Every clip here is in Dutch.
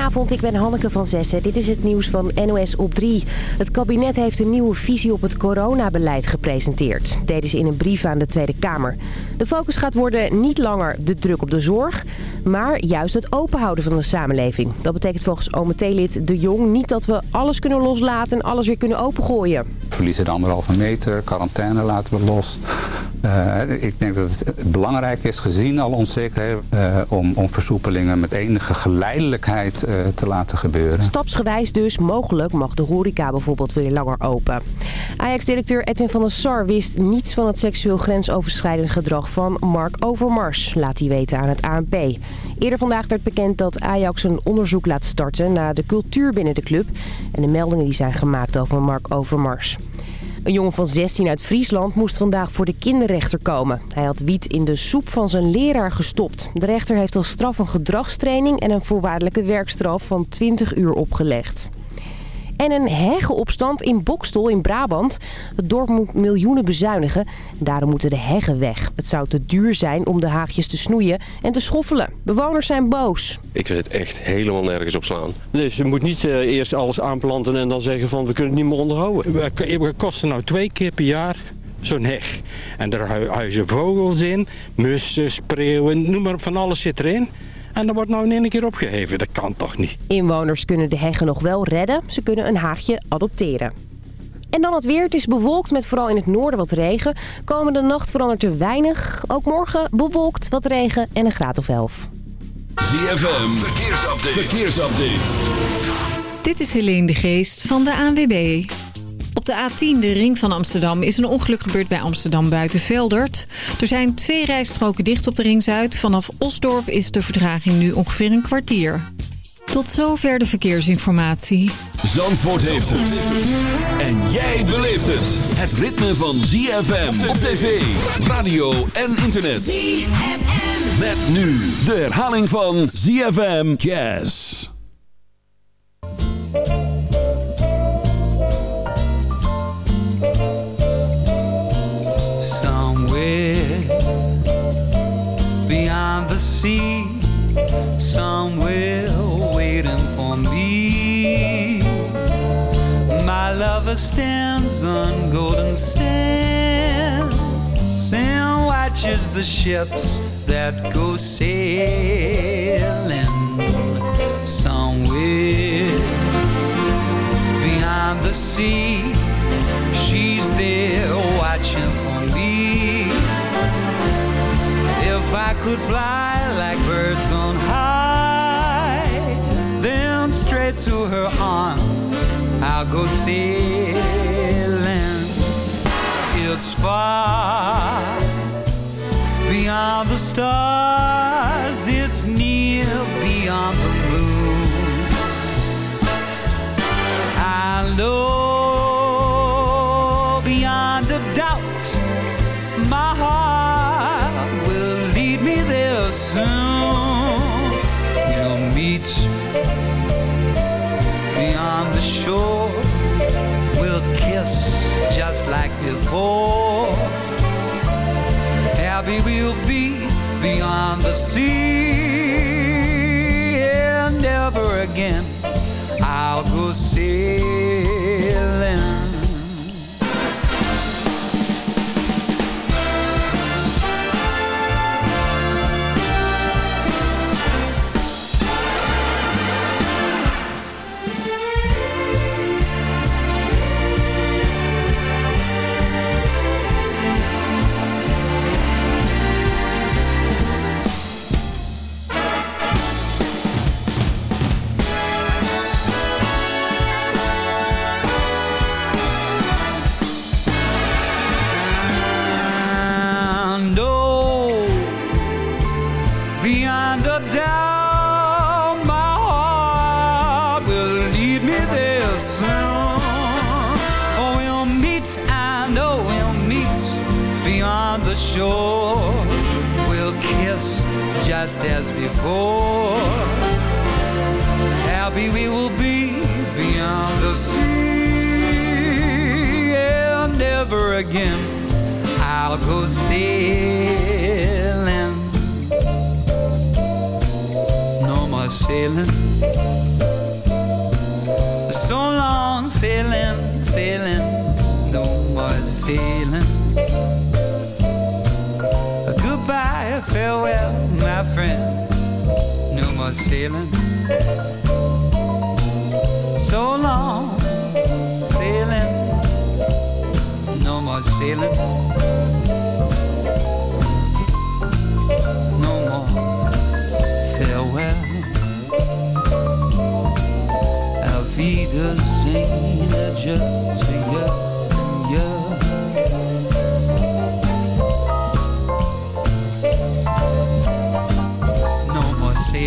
Goedenavond, ik ben Hanneke van Zessen. Dit is het nieuws van NOS op 3. Het kabinet heeft een nieuwe visie op het coronabeleid gepresenteerd. Deden ze in een brief aan de Tweede Kamer. De focus gaat worden niet langer de druk op de zorg... maar juist het openhouden van de samenleving. Dat betekent volgens OMT-lid De Jong niet dat we alles kunnen loslaten... en alles weer kunnen opengooien. Verliezen de anderhalve meter, quarantaine laten we los... Uh, ik denk dat het belangrijk is, gezien alle onzekerheden, uh, om, om versoepelingen met enige geleidelijkheid uh, te laten gebeuren. Stapsgewijs dus, mogelijk mag de horeca bijvoorbeeld weer langer open. Ajax-directeur Edwin van der Sar wist niets van het seksueel grensoverschrijdend gedrag van Mark Overmars, laat hij weten aan het ANP. Eerder vandaag werd bekend dat Ajax een onderzoek laat starten naar de cultuur binnen de club en de meldingen die zijn gemaakt over Mark Overmars. Een jongen van 16 uit Friesland moest vandaag voor de kinderrechter komen. Hij had wiet in de soep van zijn leraar gestopt. De rechter heeft als straf een gedragstraining en een voorwaardelijke werkstraf van 20 uur opgelegd. En een heggenopstand in Bokstel in Brabant. Het dorp moet miljoenen bezuinigen. Daarom moeten de heggen weg. Het zou te duur zijn om de haagjes te snoeien en te schoffelen. Bewoners zijn boos. Ik vind het echt helemaal nergens op slaan. Dus je moet niet uh, eerst alles aanplanten en dan zeggen van we kunnen het niet meer onderhouden. We kosten nou twee keer per jaar zo'n heg. En daar huizen vogels in, mussen, spreeuwen, noem maar van alles zit erin. En dat wordt nou in één keer opgeheven. Dat kan toch niet? Inwoners kunnen de heggen nog wel redden. Ze kunnen een haagje adopteren. En dan het weer. Het is bewolkt met vooral in het noorden wat regen. Komende nacht verandert er weinig. Ook morgen bewolkt, wat regen en een graad of 11. ZFM, verkeersupdate. verkeersupdate. Dit is Helene de Geest van de ANWB. Op de A10, de ring van Amsterdam, is een ongeluk gebeurd bij Amsterdam buiten Veldert. Er zijn twee rijstroken dicht op de ring Zuid. Vanaf Osdorp is de verdraging nu ongeveer een kwartier. Tot zover de verkeersinformatie. Zandvoort heeft het. En jij beleeft het. Het ritme van ZFM op tv, radio en internet. ZFM. Met nu de herhaling van ZFM Jazz. Stands on golden sands and watches the ships that go sailing somewhere beyond the sea. She's there watching for me. If I could fly like birds on high. Then straight to her arms I'll go sailing. It's far beyond the stars, it's near beyond the moon. I know. Before. Happy we'll be beyond the sea, and never again I'll go sailing.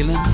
feeling.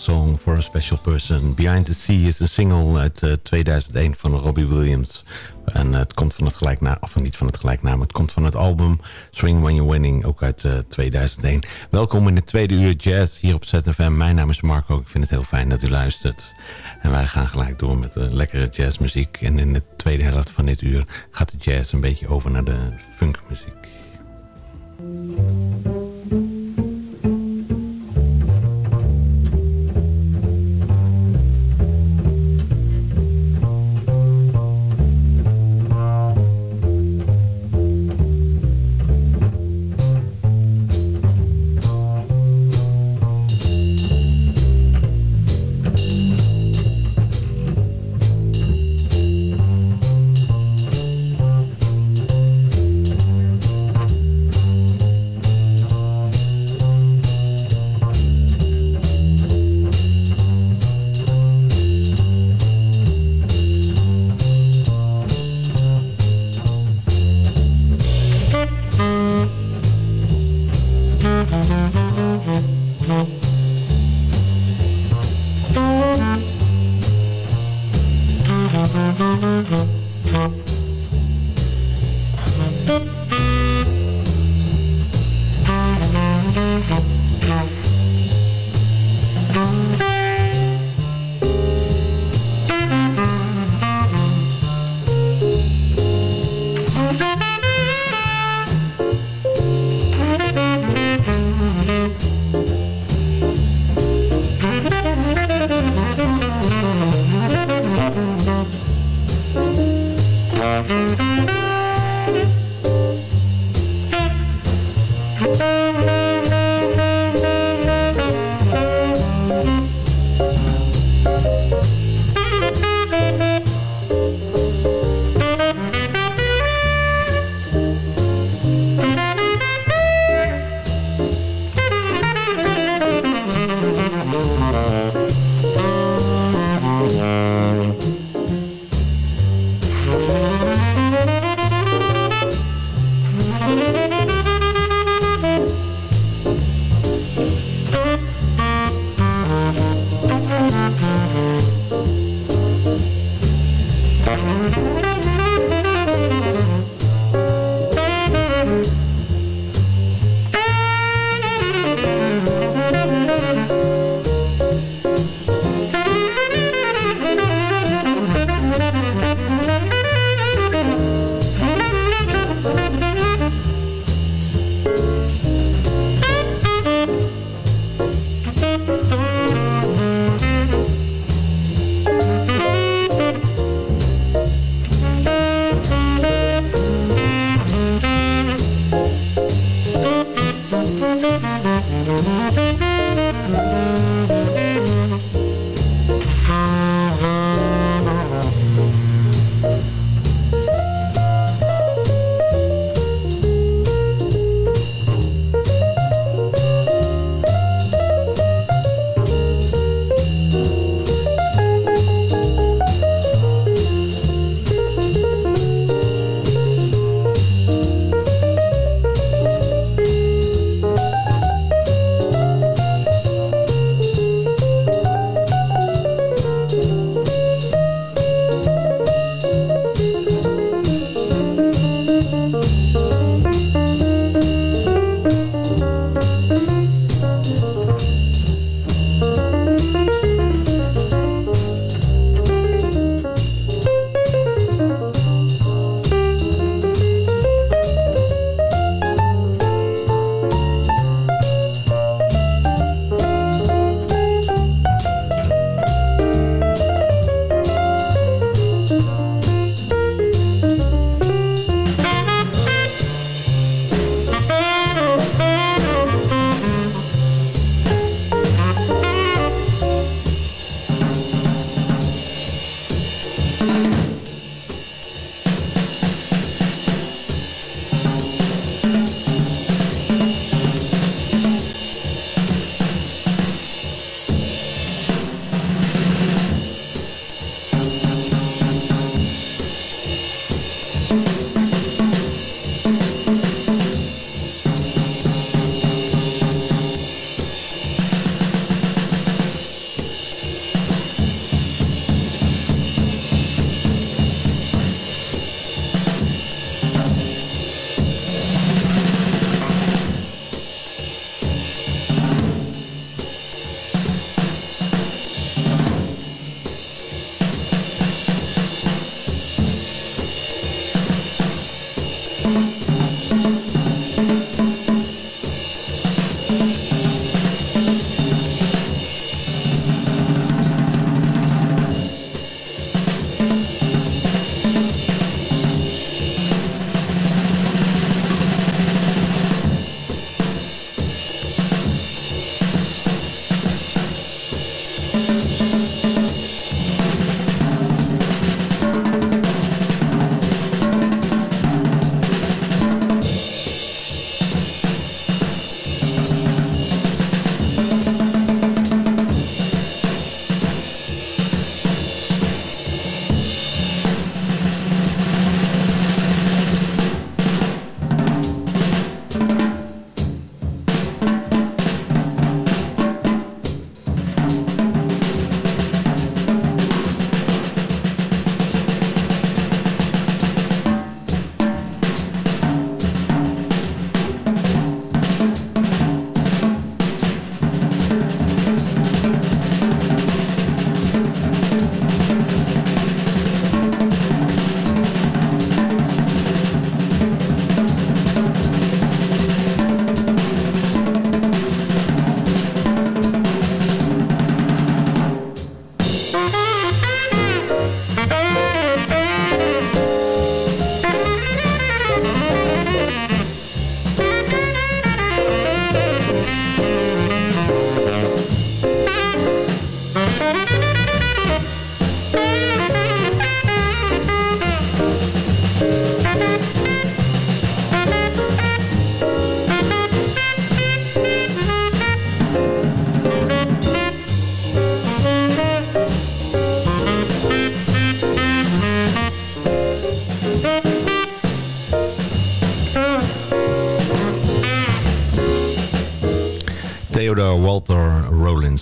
Song for a special person. Behind the Sea is een single uit eh, 2001 van Robbie Williams. En eh, het komt van het gelijknaam, of niet van het gelijknaam, het komt van het album Swing When You're Winning, ook uit eh, 2001. Welkom in de tweede uur jazz hier op ZFM. Mijn naam is Marco, ik vind het heel fijn dat u luistert. En wij gaan gelijk door met lekkere jazzmuziek. En in de tweede helft van dit uur gaat de jazz een beetje over naar de funkmuziek.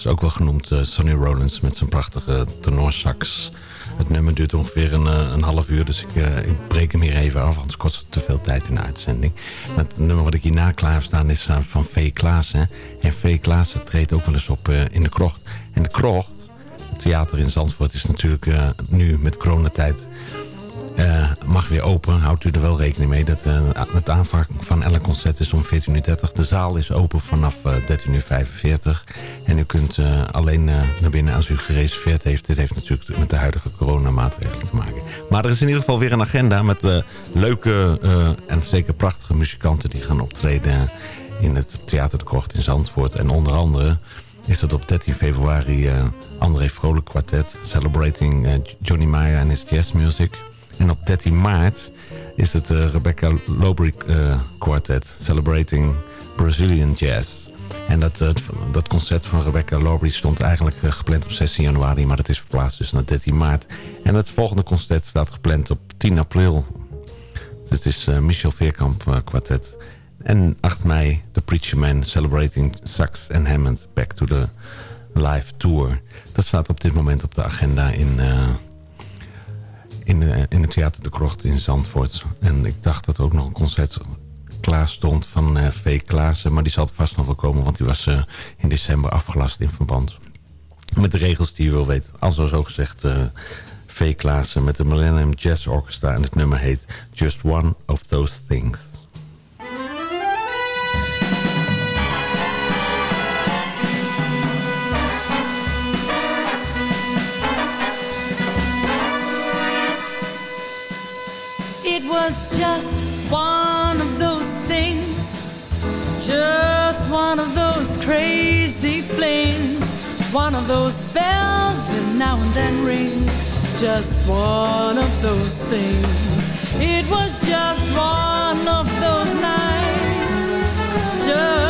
Ook wel genoemd uh, Sonny Rollins... met zijn prachtige tenorsax. Het nummer duurt ongeveer een, uh, een half uur, dus ik, uh, ik, breek hem hier even af... anders kost het te veel tijd in de uitzending. Het nummer wat ik hierna klaar heb staan is van V. Klaassen. En V. Klaassen treedt ook wel eens op in de krocht. En de krocht, het theater in Zandvoort, is natuurlijk nu met coronatijd mag weer open. Houdt u er wel rekening mee dat uh, het aanvang van elk concert is om 14.30 uur. De zaal is open vanaf uh, 13.45 uur. En u kunt alleen naar binnen als u gereserveerd heeft. Dit heeft natuurlijk met de huidige coronamaatregelen te maken. Maar er is in ieder geval weer een agenda met leuke en zeker prachtige muzikanten die gaan optreden in het Theater de Krocht in Zandvoort. En onder andere is dat op 13 februari André Vrolijk Quartet... celebrating Johnny Meyer en his jazz music... En op 13 maart is het uh, Rebecca Lobry uh, Quartet Celebrating Brazilian Jazz. En dat, uh, dat concert van Rebecca Lobry stond eigenlijk gepland op 16 januari... maar dat is verplaatst dus naar 13 maart. En het volgende concert staat gepland op 10 april. Dit is Michel Veerkamp Quartet. En 8 mei The Preacher Man Celebrating Sax and Hammond Back to the Live Tour. Dat staat op dit moment op de agenda in in, de, in het Theater de Krocht in Zandvoort. En ik dacht dat er ook nog een concert klaar stond van uh, V. Klaassen. Maar die zal vast nog wel komen, want die was uh, in december afgelast in verband met de regels die je wil weten. Als zo gezegd uh, V. Klaassen met de Millennium Jazz Orchestra. En het nummer heet Just One of Those Things. was just one of those crazy flings, one of those spells that now and then ring, just one of those things. It was just one of those nights, just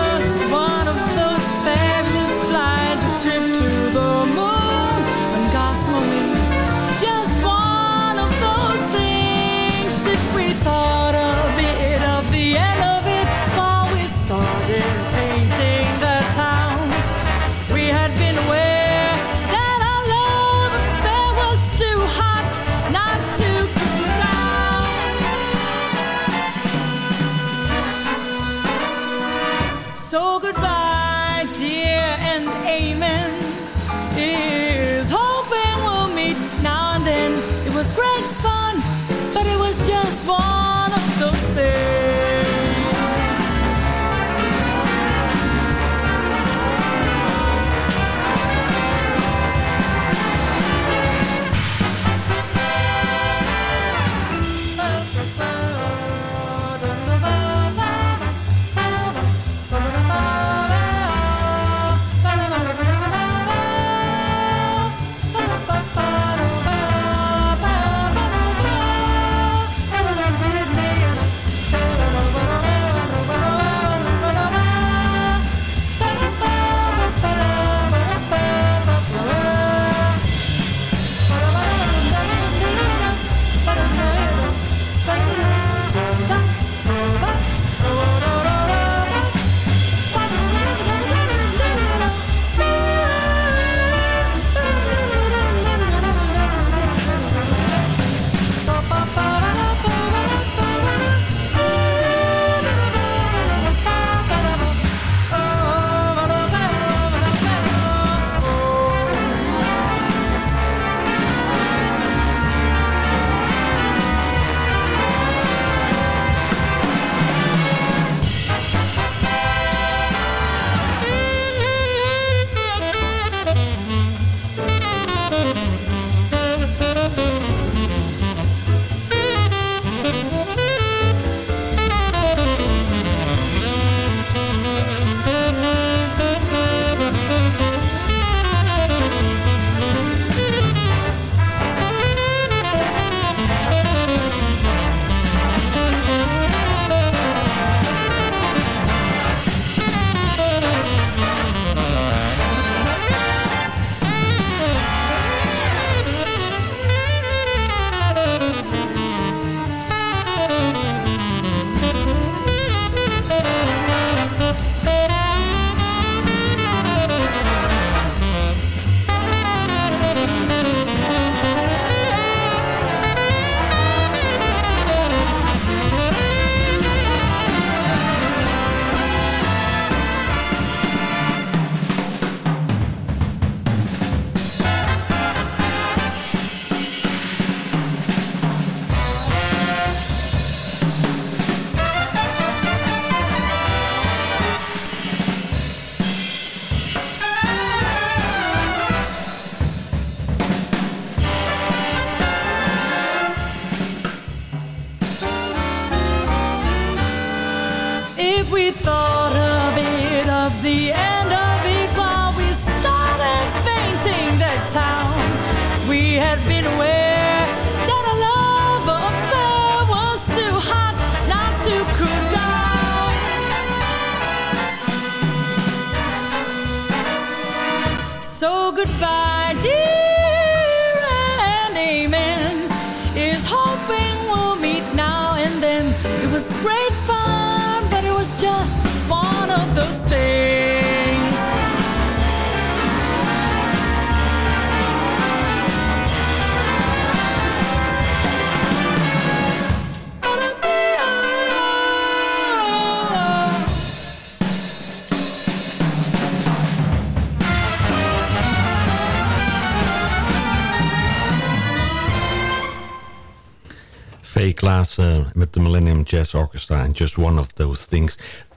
Jazz Orchestra en Just One of Those Things.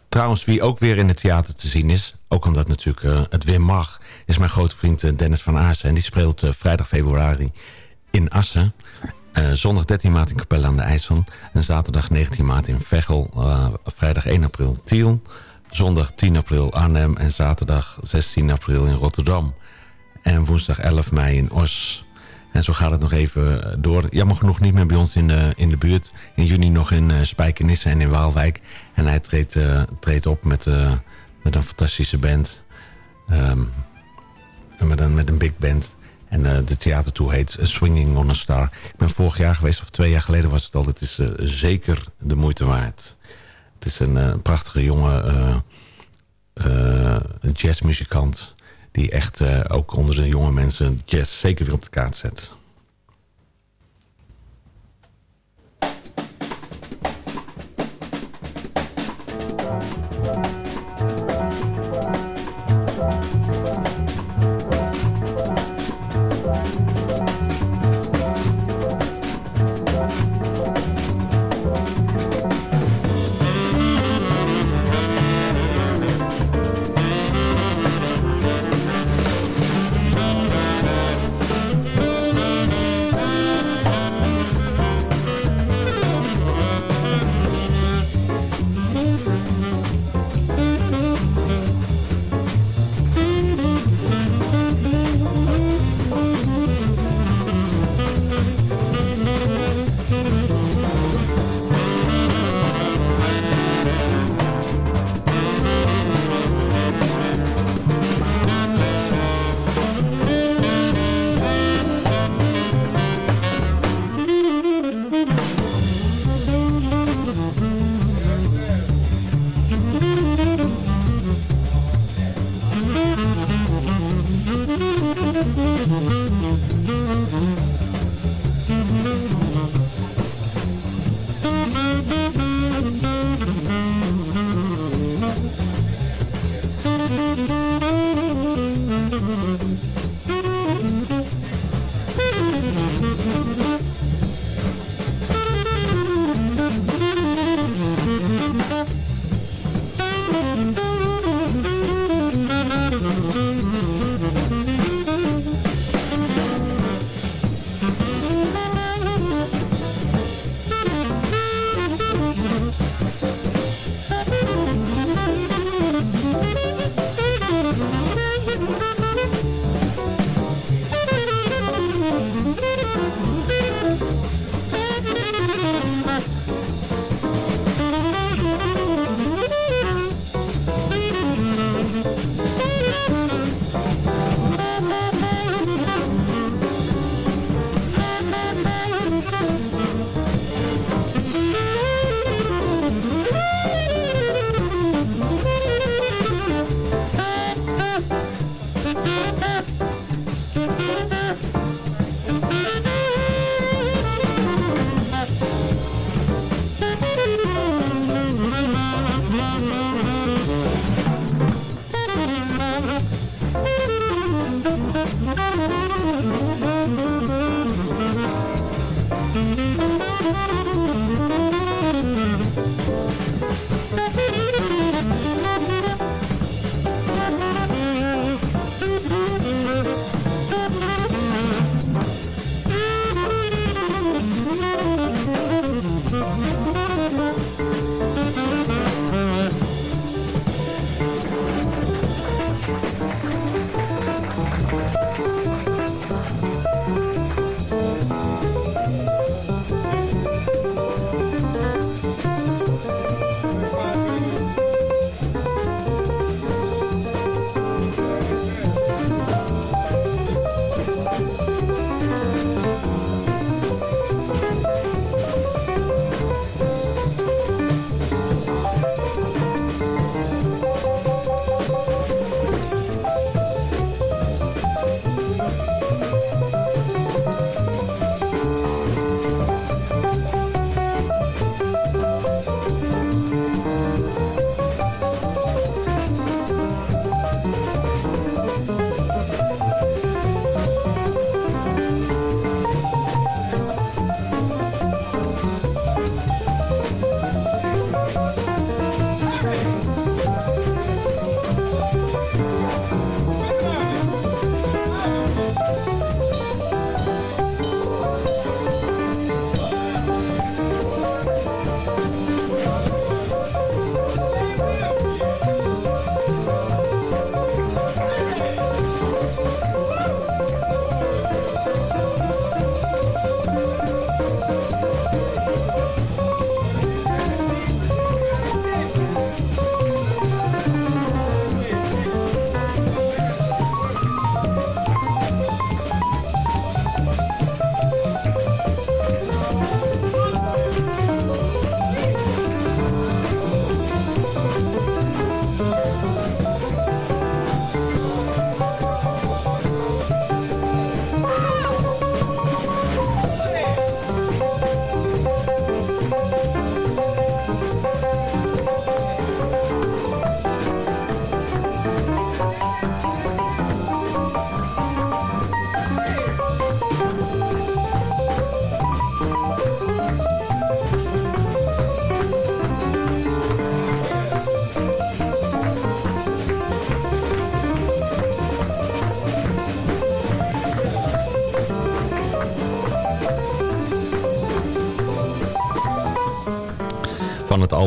Trouwens, wie ook weer in het theater te zien is... ook omdat natuurlijk eh, het weer mag... is mijn grote vriend eh, Dennis van Aarsen. En die speelt eh, vrijdag februari in Assen. Zondag 13 maart in Capelle aan de IJssel. En zaterdag 19 maart in Veghel. vrijdag 1 april Tiel. Zondag 10 april Arnhem. En zaterdag 16 april in Rotterdam. En woensdag 11 mei in Os. En zo gaat het nog even door. Jammer genoeg niet meer bij ons in de, in de buurt. In juni nog in uh, Spijkenisse en in Waalwijk. En hij treedt, uh, treedt op met, met een fantastische band. Um, met, een, met een big band. En uh, de theatertour heet Swinging on a Star. Ik ben vorig jaar geweest, of twee jaar geleden was het al. Het is zeker de moeite waard. Het is een prachtige jonge jazzmuzikant... die echt ook onder de jonge mensen jazz zeker weer op de kaart zet.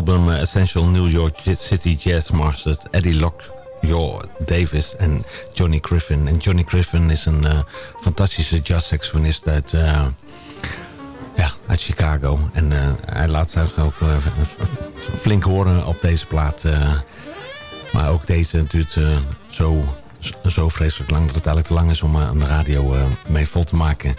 Eh, Essential New York City Jazz Masters. Eddie Lock Davis en Johnny Griffin. En Johnny Griffin is een uh, fantastische jazzsaxofonist uit, uh, ja, uit Chicago. En hij laat zich ook flink horen op deze plaat. maar ook deze duurt zo, zo vreselijk lang dat het eigenlijk te lang is om aan de radio mee vol te maken.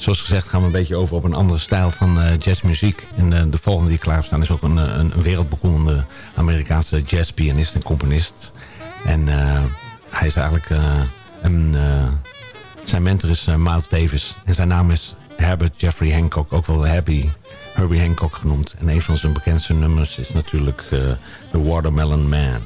Zoals gezegd gaan we een beetje over op een andere stijl van uh, jazzmuziek. En uh, de volgende die klaarstaan is ook een, een, een wereldberoemde Amerikaanse jazzpianist en componist. En hij is eigenlijk een... zijn mentor is Miles Davis. En zijn naam is Herbert Jeffrey Hancock, ook wel Herbie, Herbie Hancock genoemd. En een van zijn bekendste nummers is natuurlijk The Watermelon Man.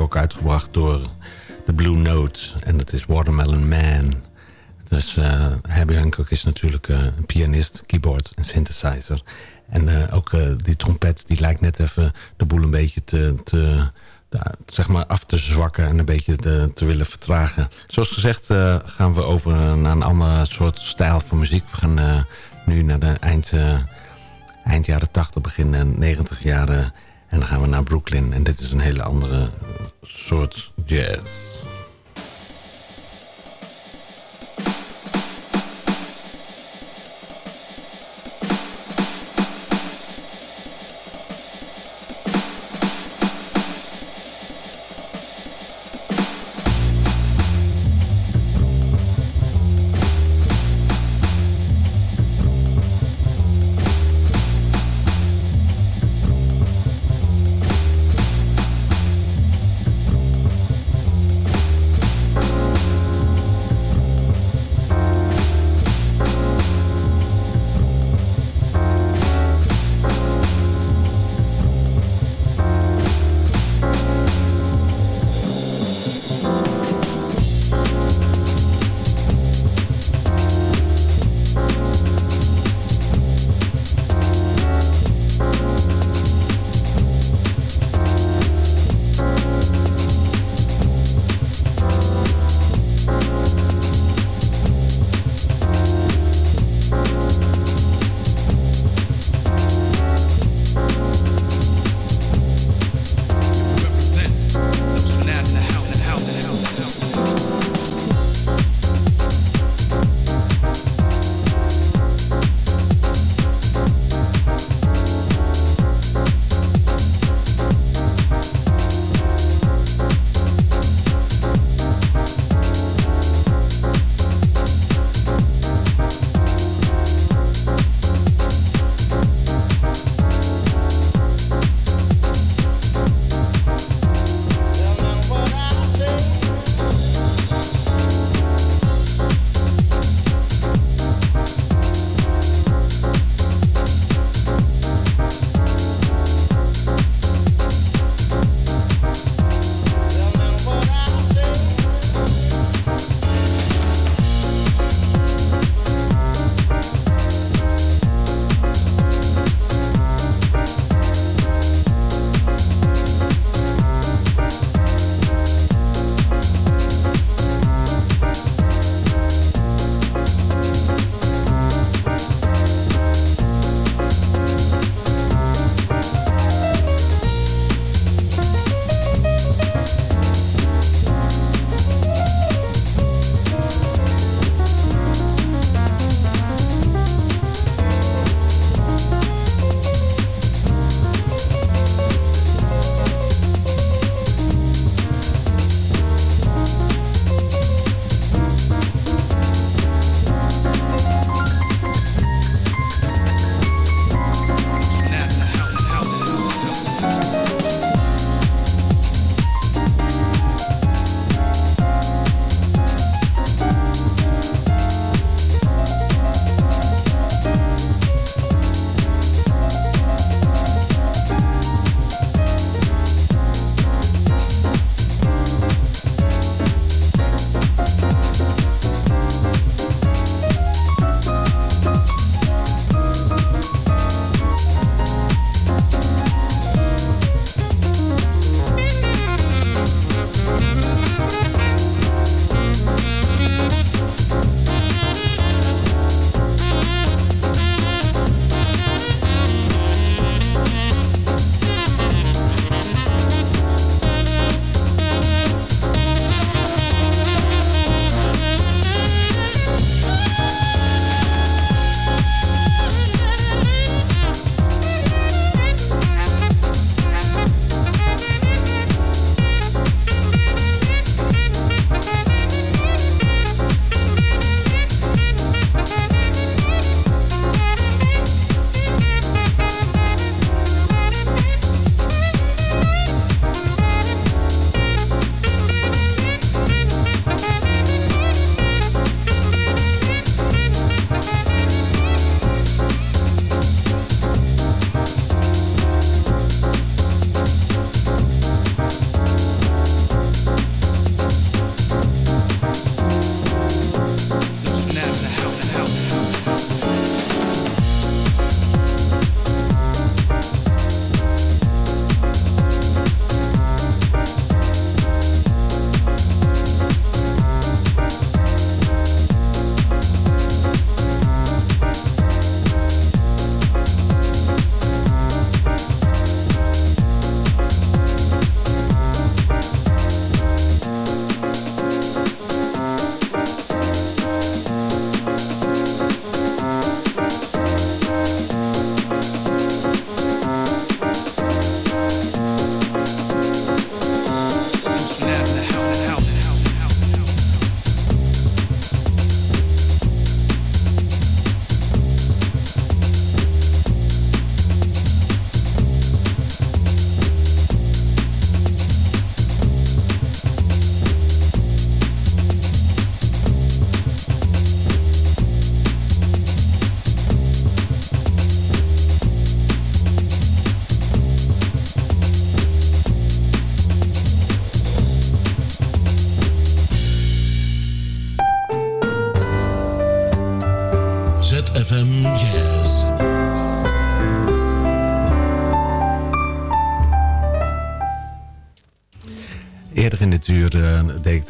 Hancock uitgebracht door The Blue Notes. En dat is Watermelon Man. Dus uh, Herbie Hancock is natuurlijk uh, een pianist, keyboard en synthesizer. En uh, ook die trompet die lijkt net even de boel een beetje te, te zeg maar af te zwakken en een beetje te, te willen vertragen. Zoals gezegd gaan we over naar een andere soort stijl van muziek. We gaan nu naar de eind, eind jaren 80, begin 90 jaren. En dan gaan we naar Brooklyn. En dit is een hele andere soort jazz.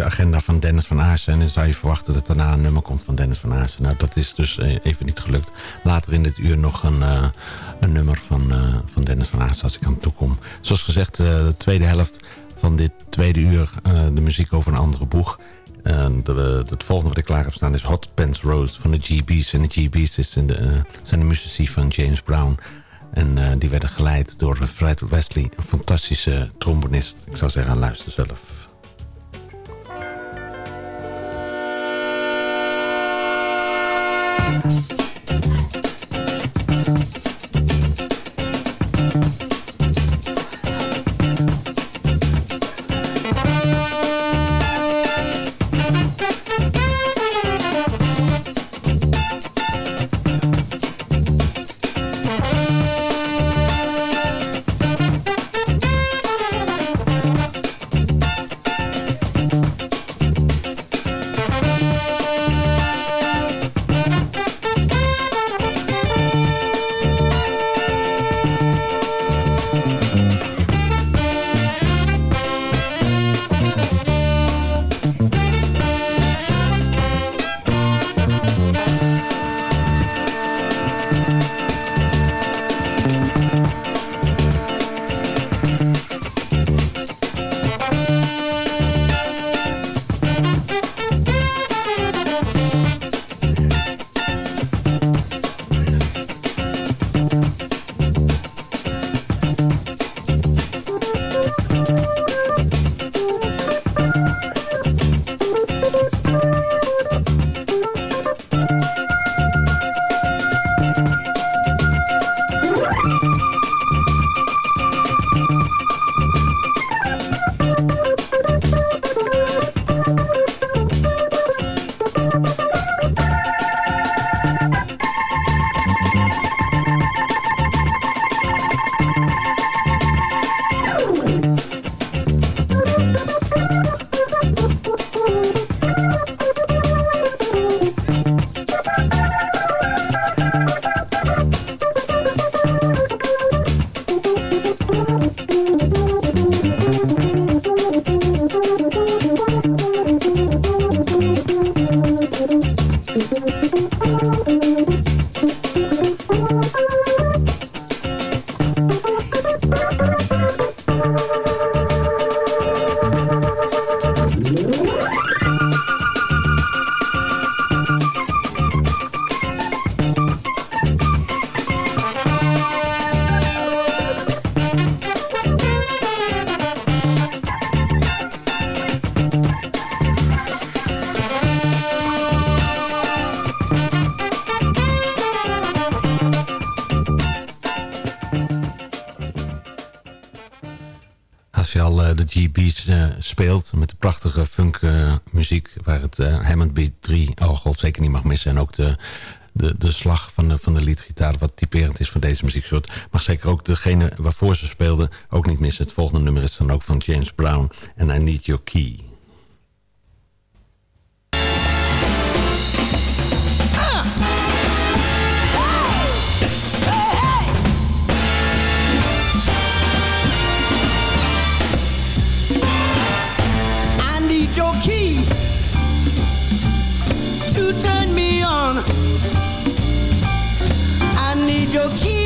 De agenda van Dennis van Aarsen. En zou je verwachten dat daarna een nummer komt van Dennis van Aarsen. Nou, dat is dus uh, even niet gelukt. Later in dit uur nog een, uh, een nummer van, van Dennis van Aarsen als ik aan toe kom. Zoals gezegd, de tweede helft van dit tweede uur de muziek over een andere boeg. De, het volgende wat ik klaar heb staan is Hot Pants Road van de GB's. En de GB's is de, zijn de muzici van James Brown... En die werden geleid door Fred Wesley, een fantastische trombonist. Ik zou zeggen, luister zelf. Met de prachtige funk uh, muziek... waar het Hammond Beat 3 oh god, zeker niet mag missen. En ook de, de, de slag van de, van de liedgitaar, wat typerend is voor deze muzieksoort. Mag zeker ook degene waarvoor ze speelden ook niet missen. Het volgende nummer is dan ook van James Brown en I Need Your Key. you turn me on. I need your key.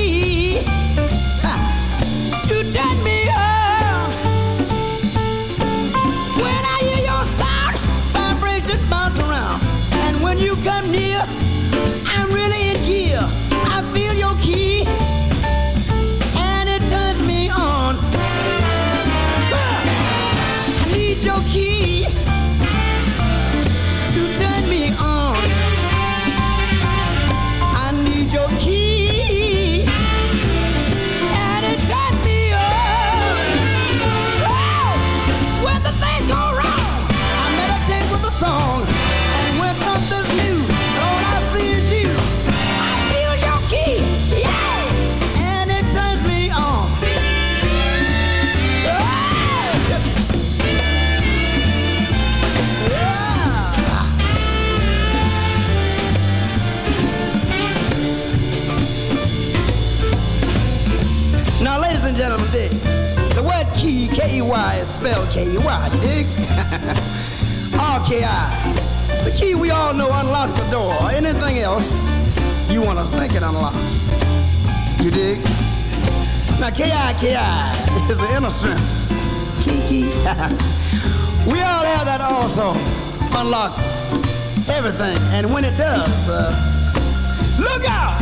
Spelled you dig? R-K-I. The key we all know unlocks the door. Anything else you want to think it unlocks. You dig? Now K-I-K-I is the inner strength. Key-key. we all have that also. Unlocks everything. And when it does, uh, look out!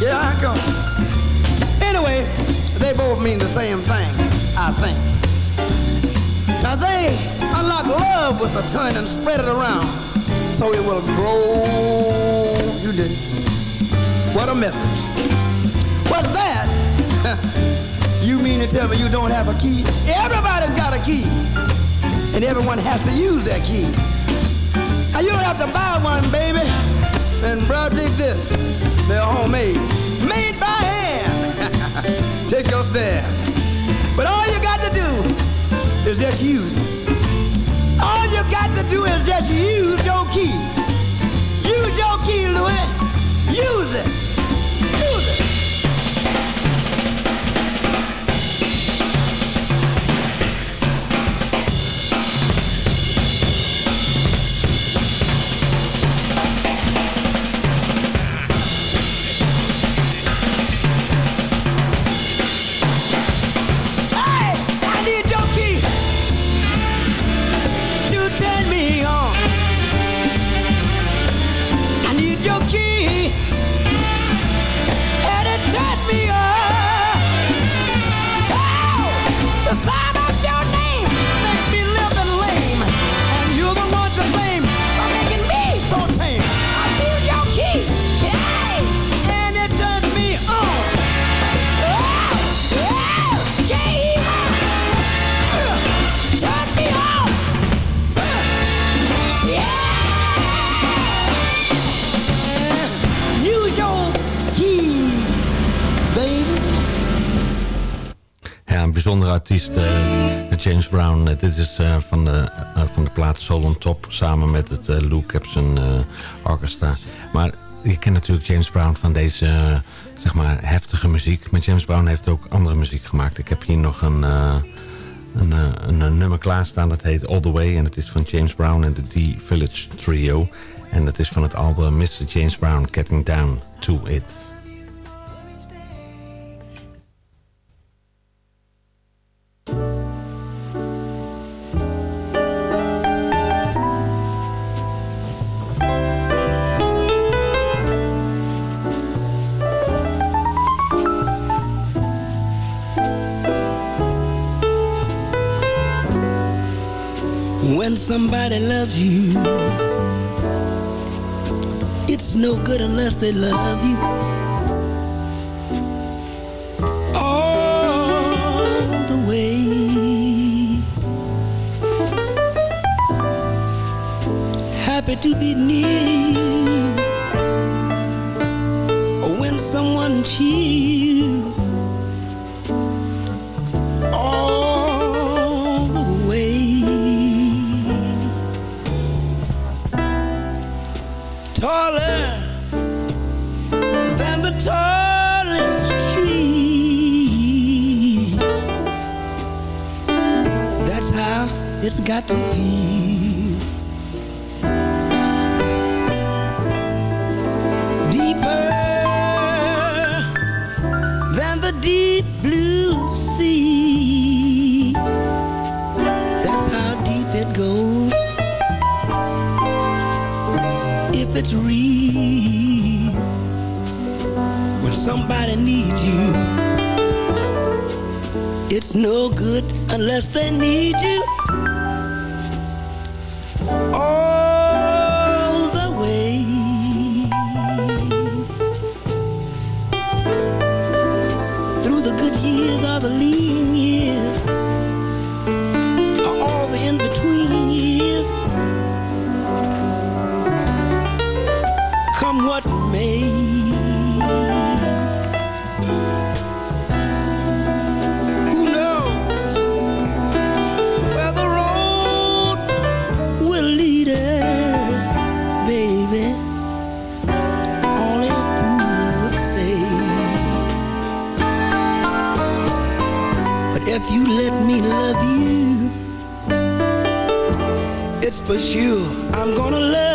Yeah, I come. Anyway, they both mean the same thing, I think. Now they unlock love with a turn and spread it around so it will grow. You did. What a message. What's that? you mean to tell me you don't have a key? Everybody's got a key. And everyone has to use that key. Now you don't have to buy one, baby. And bro, dig this. They're homemade. Made by hand. Take your stand. But all you got to do is just use it. All you got to do is just use your key. Use your key, Louis. Use it. Eh, dit is eh, van, de, eh, van de plaat Soul on Top... samen met het eh, Lou Capson Orchestra. Maar je kent natuurlijk James Brown van deze zeg maar, heftige muziek. Maar James Brown heeft ook andere muziek gemaakt. Ik heb hier nog een, een, een, een nummer klaarstaan. Dat heet All The Way. En het is van James Brown en de D-Village Trio. En dat is van het album Mr. James Brown Getting Down To It. much they love you. years, are the lean years. It's for sure I'm gonna love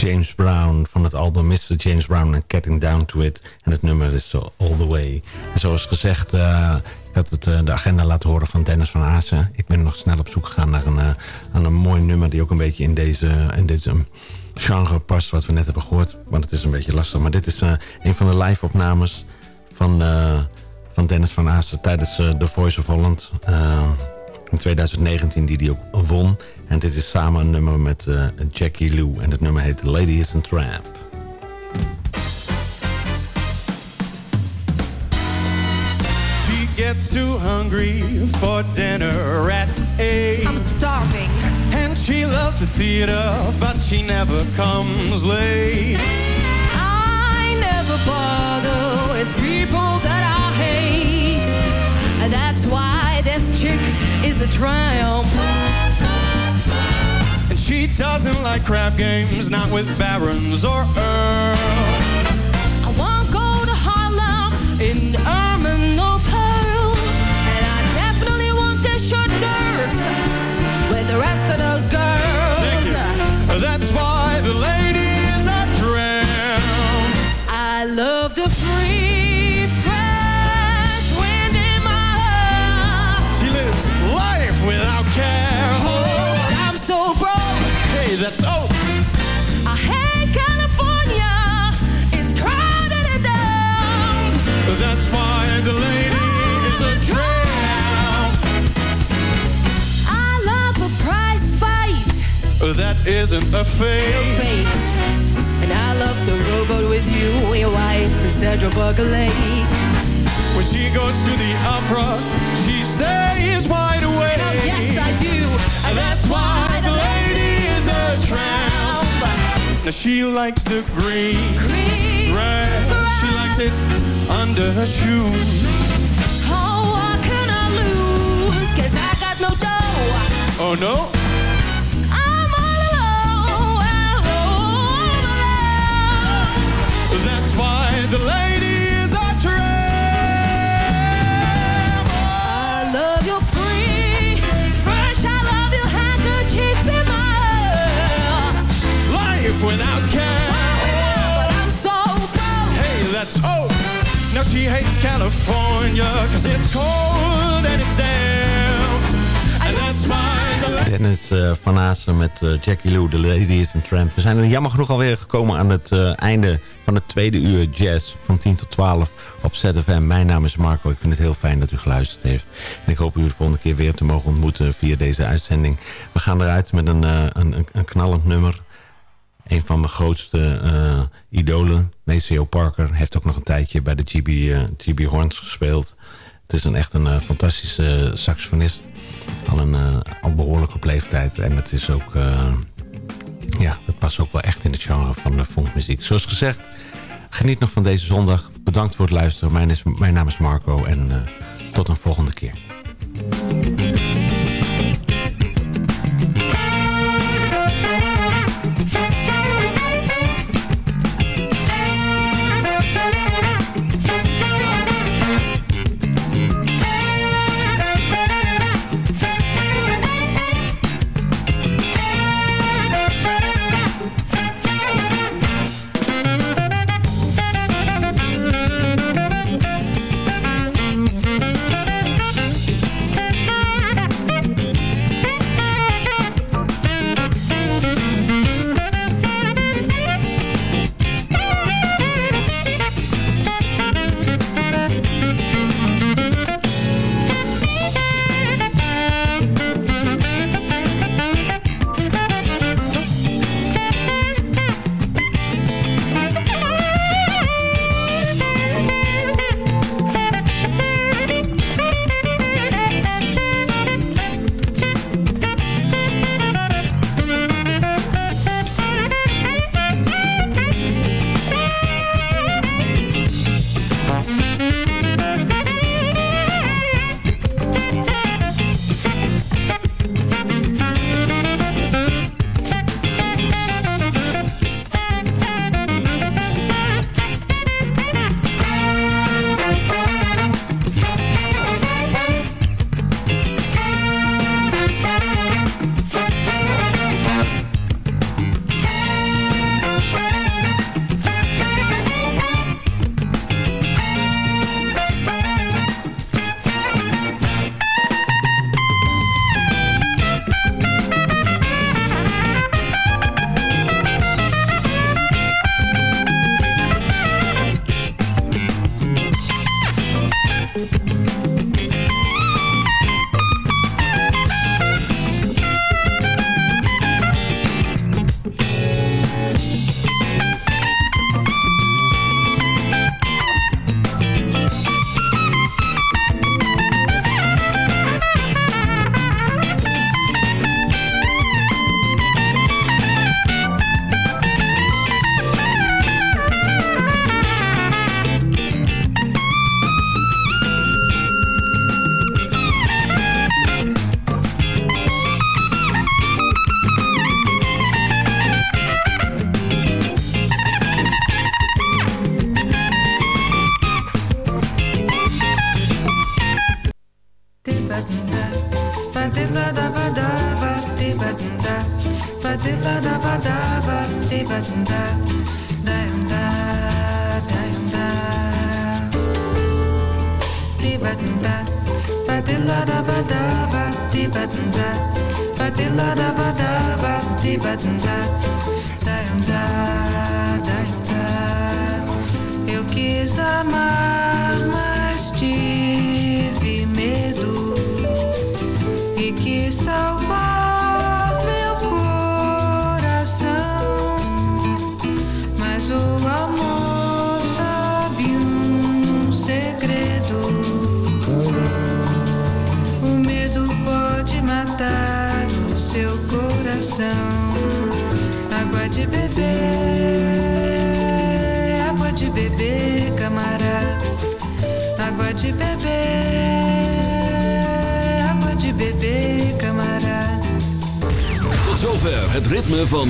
James Brown van het album Mr. James Brown and Getting Down to It. En het nummer is All the Way. En zoals gezegd, eh, ik had het, eh, de agenda laten horen van Dennis van Azen. Ik ben nog snel op zoek gegaan naar een, eh, aan een mooi nummer... die ook een beetje in deze, in deze genre past wat we net hebben gehoord. Want het is een beetje lastig. Maar dit is eh, een van de live-opnames van, van Dennis van Azen... tijdens The Voice of Holland in 2019, die hij ook won. En dit is samen een nummer met eh, Jackie Lou. En het nummer heet Lady is a Tramp. She gets too hungry for dinner at eight. I'm starving. And she loves the theater, but she never comes late. I never bother with people that I hate. And that's why this chick is a triumph. She doesn't like crab games, not with barons or earls. I won't go to Harlem in ermine or pearls. And I definitely want to short dirt with the rest of those girls. That's oh. I hate California. It's crowded and down. That's why the lady is a tramp. I love a prize fight. That isn't a fake. Fate. And I love to rowboat with you, your wife, Sandra Buckley. When she goes to the opera, she stays wide awake. Oh, yes, I do. And that's why the lady tramp. Now she likes the green, green grass. She likes it under her shoes. Oh, what can I lose? Cause I got no dough. Oh no, I'm all alone. Oh, all alone. that's why the lady Life without care. But I'm so broke. Hey, that's oh. Now she hates California cause it's cold and it's damp. Dennis eh, van Assen met eh, Jackie Lou, The Lady is a Tramp. We zijn er jammer genoeg alweer gekomen aan het eh, einde van het tweede uur jazz van 10 tot 12 op ZFM. Mijn naam is Marco. Ik vind het heel fijn dat u geluisterd heeft. En ik hoop u de volgende keer weer te mogen ontmoeten via deze uitzending. We gaan eruit met een, een, een knallend nummer. Een van mijn grootste eh, idolen, Maceo Parker, heeft ook nog een tijdje bij de GB, eh, Horns gespeeld. Het is een, echt een eh, fantastische saxofonist. Al, een, al behoorlijk leeftijd. En het is ook... ja, het past ook wel echt in het genre van de funkmuziek. Zoals gezegd, geniet nog van deze zondag. Bedankt voor het luisteren. Mijn, is, mijn naam is Marco en tot een volgende keer.